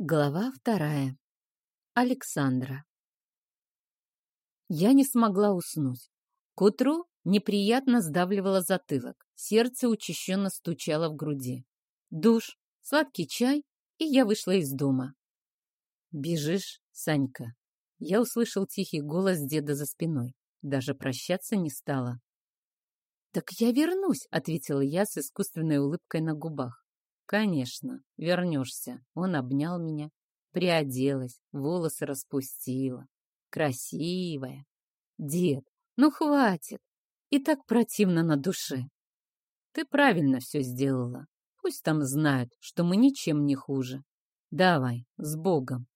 Глава вторая. Александра. Я не смогла уснуть. К утру неприятно сдавливало затылок, сердце учащенно стучало в груди. Душ, сладкий чай, и я вышла из дома. «Бежишь, Санька?» Я услышал тихий голос деда за спиной. Даже прощаться не стала. «Так я вернусь», — ответила я с искусственной улыбкой на губах. «Конечно, вернешься». Он обнял меня, приоделась, волосы распустила. Красивая. Дед, ну хватит. И так противно на душе. Ты правильно все сделала. Пусть там знают, что мы ничем не хуже. Давай, с Богом.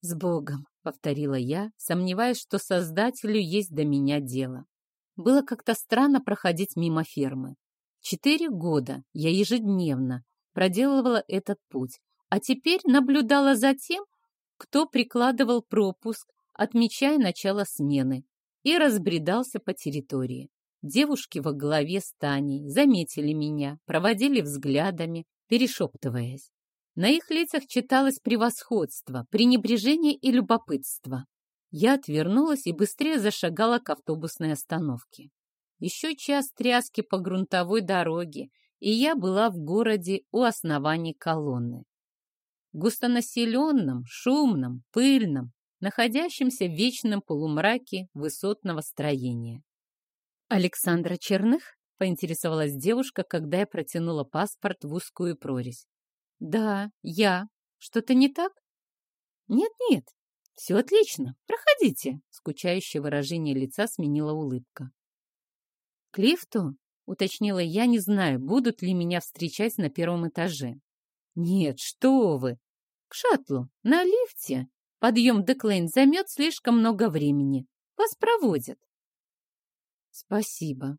С Богом, повторила я, сомневаясь, что Создателю есть до меня дело. Было как-то странно проходить мимо фермы. Четыре года я ежедневно проделывала этот путь, а теперь наблюдала за тем, кто прикладывал пропуск, отмечая начало смены, и разбредался по территории. Девушки во главе с Таней заметили меня, проводили взглядами, перешептываясь. На их лицах читалось превосходство, пренебрежение и любопытство. Я отвернулась и быстрее зашагала к автобусной остановке. Еще час тряски по грунтовой дороге, и я была в городе у основания колонны. Густонаселенном, шумном, пыльном, находящемся в вечном полумраке высотного строения. «Александра Черных?» — поинтересовалась девушка, когда я протянула паспорт в узкую прорезь. «Да, я. Что-то не так?» «Нет-нет, все отлично. Проходите», — скучающее выражение лица сменила улыбка. «К лифту?» Уточнила я, не знаю, будут ли меня встречать на первом этаже. Нет, что вы! К шаттлу, на лифте. Подъем Деклейн займет слишком много времени. Вас проводят. Спасибо.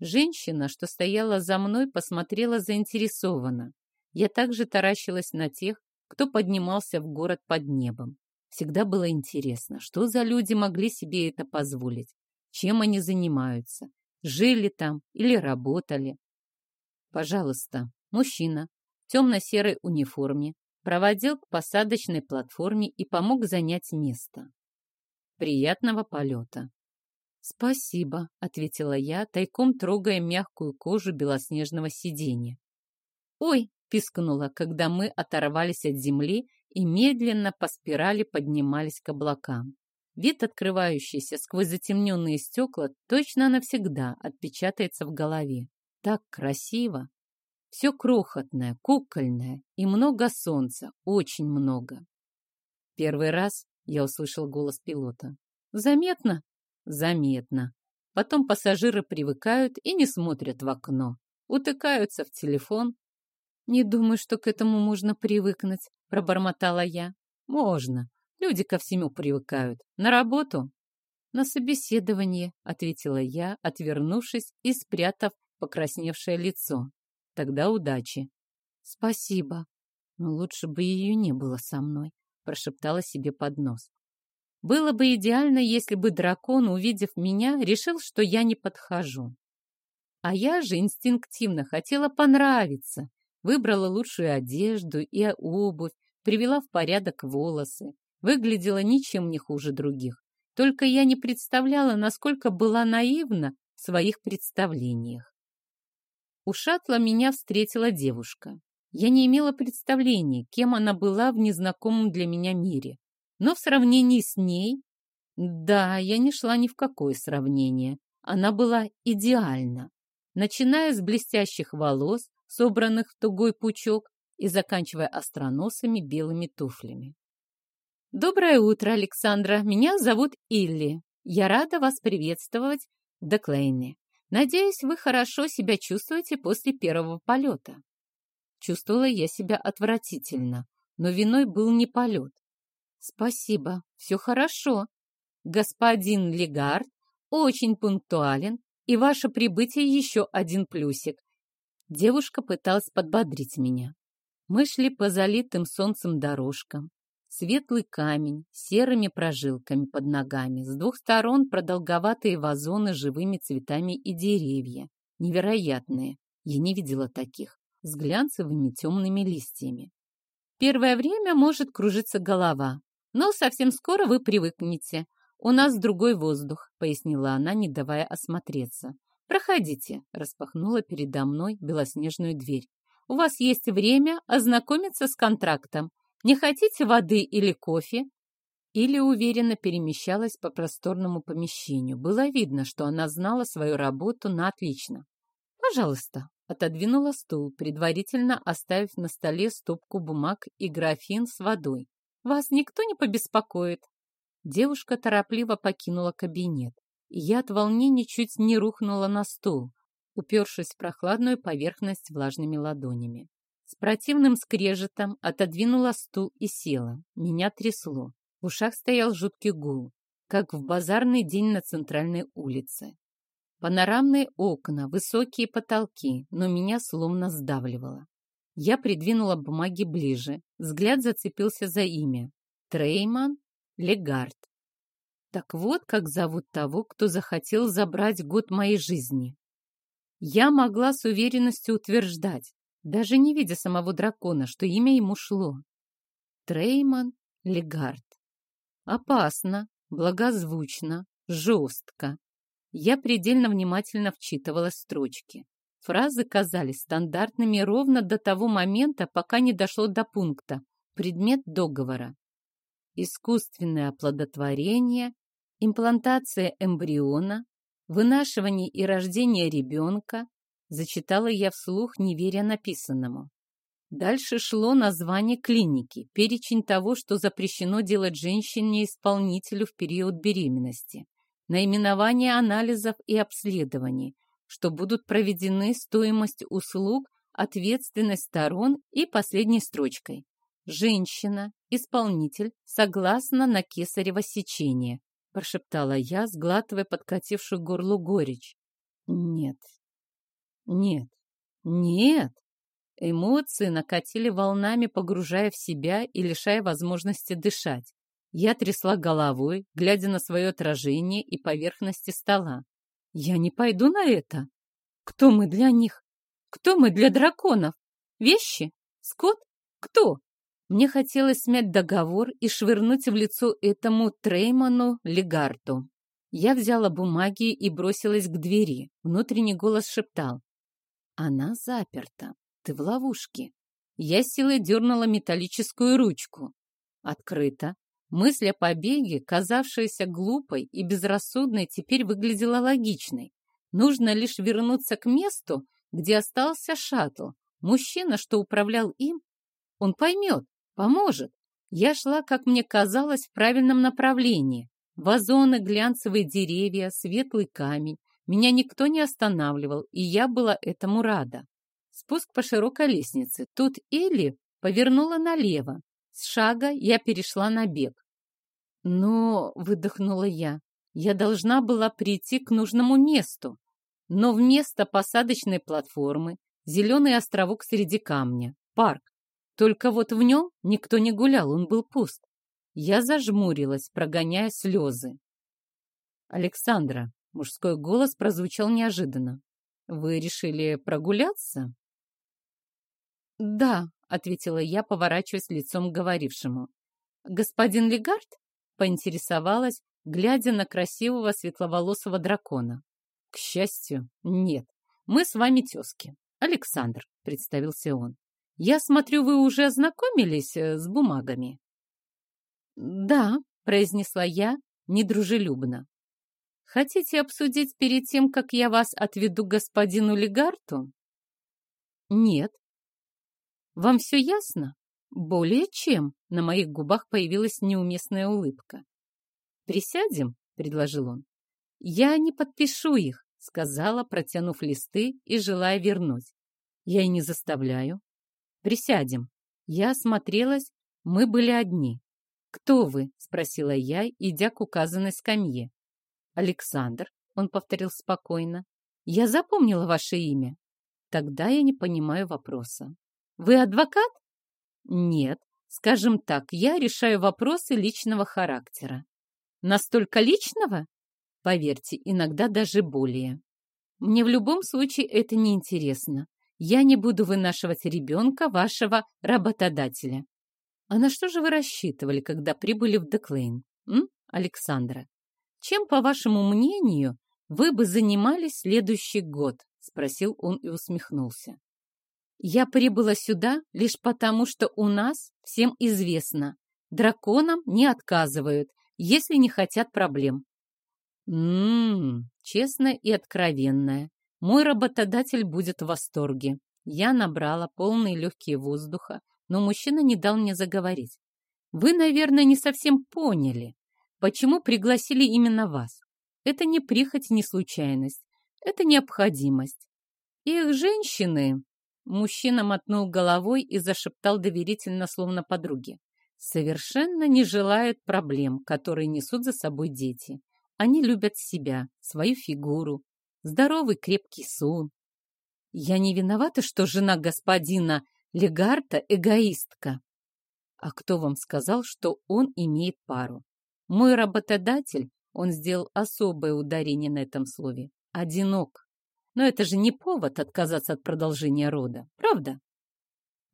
Женщина, что стояла за мной, посмотрела заинтересованно. Я также таращилась на тех, кто поднимался в город под небом. Всегда было интересно, что за люди могли себе это позволить, чем они занимаются, жили там или работали. Пожалуйста, мужчина в темно-серой униформе проводил к посадочной платформе и помог занять место. Приятного полета. «Спасибо», — ответила я, тайком трогая мягкую кожу белоснежного сиденья. «Ой!» — пискнула, когда мы оторвались от земли и медленно по спирали поднимались к облакам. Вид, открывающийся сквозь затемненные стекла, точно навсегда отпечатается в голове. Так красиво. Все крохотное, кукольное и много солнца, очень много. Первый раз я услышал голос пилота. Заметно? Заметно. Потом пассажиры привыкают и не смотрят в окно. Утыкаются в телефон. Не думаю, что к этому можно привыкнуть, пробормотала я. Можно. Люди ко всему привыкают. На работу? На собеседование, ответила я, отвернувшись и спрятав покрасневшее лицо. Тогда удачи. Спасибо. Но лучше бы ее не было со мной, прошептала себе под нос. Было бы идеально, если бы дракон, увидев меня, решил, что я не подхожу. А я же инстинктивно хотела понравиться, выбрала лучшую одежду и обувь, привела в порядок волосы, выглядела ничем не хуже других. Только я не представляла, насколько была наивна в своих представлениях. У шаттла меня встретила девушка. Я не имела представления, кем она была в незнакомом для меня мире. Но в сравнении с ней... Да, я не шла ни в какое сравнение. Она была идеальна. Начиная с блестящих волос, собранных в тугой пучок, и заканчивая остроносыми белыми туфлями. Доброе утро, Александра. Меня зовут Илли. Я рада вас приветствовать в Деклейне. Надеюсь, вы хорошо себя чувствуете после первого полета. Чувствовала я себя отвратительно, но виной был не полет. Спасибо, все хорошо. Господин Легард очень пунктуален, и ваше прибытие еще один плюсик. Девушка пыталась подбодрить меня. Мы шли по залитым солнцем дорожкам. Светлый камень с серыми прожилками под ногами, с двух сторон продолговатые вазоны с живыми цветами и деревья. Невероятные. Я не видела таких. С глянцевыми темными листьями. Первое время может кружиться голова, но совсем скоро вы привыкнете. У нас другой воздух, пояснила она, не давая осмотреться. Проходите, распахнула передо мной белоснежную дверь. У вас есть время ознакомиться с контрактом. Не хотите воды или кофе? Или уверенно перемещалась по просторному помещению. Было видно, что она знала свою работу на отлично. «Пожалуйста», — отодвинула стул, предварительно оставив на столе стопку бумаг и графин с водой. «Вас никто не побеспокоит?» Девушка торопливо покинула кабинет, я от волнения чуть не рухнула на стул, упершись в прохладную поверхность влажными ладонями. С противным скрежетом отодвинула стул и села. Меня трясло. В ушах стоял жуткий гул, как в базарный день на центральной улице. Панорамные окна, высокие потолки, но меня словно сдавливало. Я придвинула бумаги ближе. Взгляд зацепился за имя. Трейман Легард. Так вот, как зовут того, кто захотел забрать год моей жизни. Я могла с уверенностью утверждать, даже не видя самого дракона, что имя ему шло. Трейман Легард. Опасно, благозвучно, жестко. Я предельно внимательно вчитывала строчки. Фразы казались стандартными ровно до того момента, пока не дошло до пункта «Предмет договора». Искусственное оплодотворение, имплантация эмбриона, вынашивание и рождение ребенка, зачитала я вслух, не веря написанному. Дальше шло название клиники, перечень того, что запрещено делать женщине-исполнителю в период беременности, наименование анализов и обследований, что будут проведены стоимость услуг, ответственность сторон и последней строчкой. Женщина, исполнитель, согласна на кесарево сечение, прошептала я, сглатывая подкатившую горлу горечь. Нет, нет, нет. Эмоции накатили волнами, погружая в себя и лишая возможности дышать. Я трясла головой, глядя на свое отражение и поверхности стола. Я не пойду на это. Кто мы для них? Кто мы для драконов? Вещи? Скот? Кто? Мне хотелось смять договор и швырнуть в лицо этому Трейману Легарту. Я взяла бумаги и бросилась к двери. Внутренний голос шептал. Она заперта. Ты в ловушке. Я силой дернула металлическую ручку. Открыто. Мысль о побеге, казавшаяся глупой и безрассудной, теперь выглядела логичной. Нужно лишь вернуться к месту, где остался шаттл. Мужчина, что управлял им, он поймет, поможет. Я шла, как мне казалось, в правильном направлении. Вазоны, глянцевые деревья, светлый камень. Меня никто не останавливал, и я была этому рада. Спуск по широкой лестнице. Тут Элли повернула налево. С шага я перешла на бег. Но, выдохнула я, я должна была прийти к нужному месту. Но вместо посадочной платформы зеленый островок среди камня, парк. Только вот в нем никто не гулял, он был пуст. Я зажмурилась, прогоняя слезы. «Александра», — мужской голос прозвучал неожиданно. «Вы решили прогуляться?» «Да», — ответила я, поворачиваясь лицом к говорившему. «Господин Легард?» — поинтересовалась, глядя на красивого светловолосого дракона. «К счастью, нет. Мы с вами тезки. Александр», — представился он. «Я смотрю, вы уже ознакомились э, с бумагами?» «Да», — произнесла я недружелюбно. «Хотите обсудить перед тем, как я вас отведу к господину Легарту?» «Нет», вам все ясно? Более чем. На моих губах появилась неуместная улыбка. Присядем, предложил он. Я не подпишу их, сказала, протянув листы и желая вернуть. Я и не заставляю. Присядем. Я осмотрелась, мы были одни. «Кто вы?» — спросила я, идя к указанной скамье. «Александр», — он повторил спокойно. «Я запомнила ваше имя». Тогда я не понимаю вопроса. Вы адвокат? Нет. Скажем так, я решаю вопросы личного характера. Настолько личного? Поверьте, иногда даже более. Мне в любом случае это не интересно. Я не буду вынашивать ребенка вашего работодателя. А на что же вы рассчитывали, когда прибыли в Деклейн, м, Александра? Чем, по вашему мнению, вы бы занимались следующий год? Спросил он и усмехнулся. Я прибыла сюда лишь потому, что у нас всем известно, драконам не отказывают, если не хотят проблем. Ммм, честная и откровенная. Мой работодатель будет в восторге. Я набрала полные легкие воздуха, но мужчина не дал мне заговорить. Вы, наверное, не совсем поняли, почему пригласили именно вас. Это не прихоть, не случайность. Это необходимость. Их женщины... Мужчина мотнул головой и зашептал доверительно, словно подруги. Совершенно не желают проблем, которые несут за собой дети. Они любят себя, свою фигуру, здоровый крепкий сон. Я не виновата, что жена господина Легарта эгоистка. А кто вам сказал, что он имеет пару? Мой работодатель, он сделал особое ударение на этом слове, одинок. Но это же не повод отказаться от продолжения рода, правда?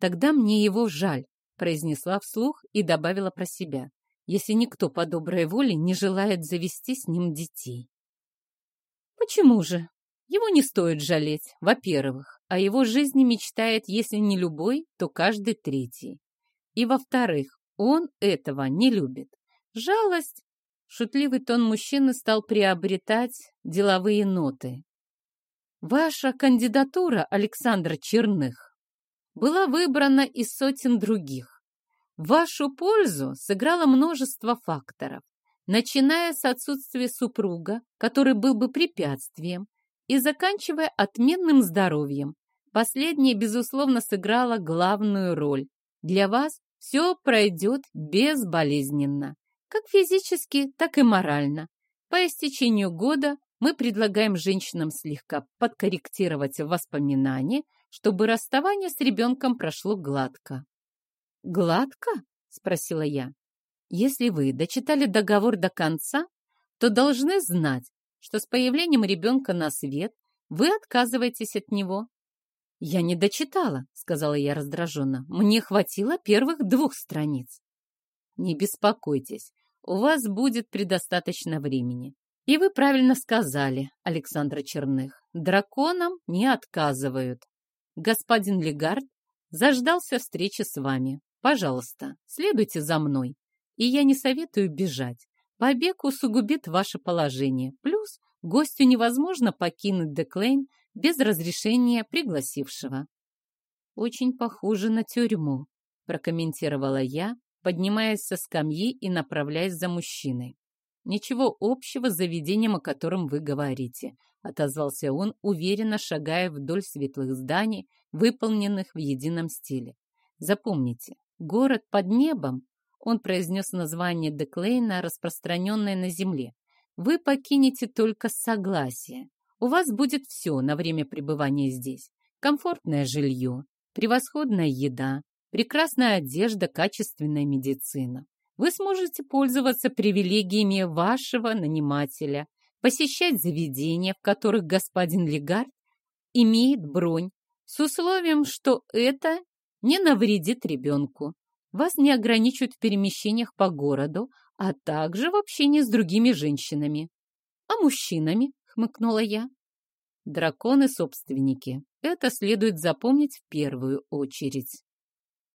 Тогда мне его жаль, произнесла вслух и добавила про себя если никто по доброй воле не желает завести с ним детей. Почему же? Его не стоит жалеть, во-первых, а его жизни мечтает, если не любой, то каждый третий. И во-вторых, он этого не любит. Жалость. Шутливый тон мужчины стал приобретать деловые ноты. Ваша кандидатура, Александр Черных, была выбрана из сотен других. В вашу пользу сыграло множество факторов, начиная с отсутствия супруга, который был бы препятствием, и заканчивая отменным здоровьем. Последнее, безусловно, сыграло главную роль. Для вас все пройдет безболезненно, как физически, так и морально. По истечению года мы предлагаем женщинам слегка подкорректировать воспоминания, чтобы расставание с ребенком прошло гладко. «Гладко?» — спросила я. «Если вы дочитали договор до конца, то должны знать, что с появлением ребенка на свет вы отказываетесь от него». «Я не дочитала», — сказала я раздраженно. «Мне хватило первых двух страниц». «Не беспокойтесь, у вас будет предостаточно времени. И вы правильно сказали, Александра Черных, драконам не отказывают. Господин Легард заждался встречи с вами. Пожалуйста, следуйте за мной. И я не советую бежать. Побег усугубит ваше положение. Плюс гостю невозможно покинуть Деклейн без разрешения пригласившего. Очень похоже на тюрьму, прокомментировала я, поднимаясь со скамьи и направляясь за мужчиной. «Ничего общего с заведением, о котором вы говорите», — отозвался он, уверенно шагая вдоль светлых зданий, выполненных в едином стиле. «Запомните, Город под небом, он произнес название Деклейна, распространенное на земле. Вы покинете только согласие. У вас будет все на время пребывания здесь. Комфортное жилье, превосходная еда, прекрасная одежда, качественная медицина. Вы сможете пользоваться привилегиями вашего нанимателя, посещать заведения, в которых господин Легард имеет бронь, с условием, что это не навредит ребенку. Вас не ограничивают в перемещениях по городу, а также в общении с другими женщинами. А мужчинами, хмыкнула я. Драконы-собственники. Это следует запомнить в первую очередь.